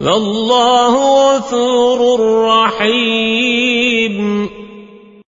والله غفور رحيم.